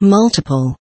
multiple.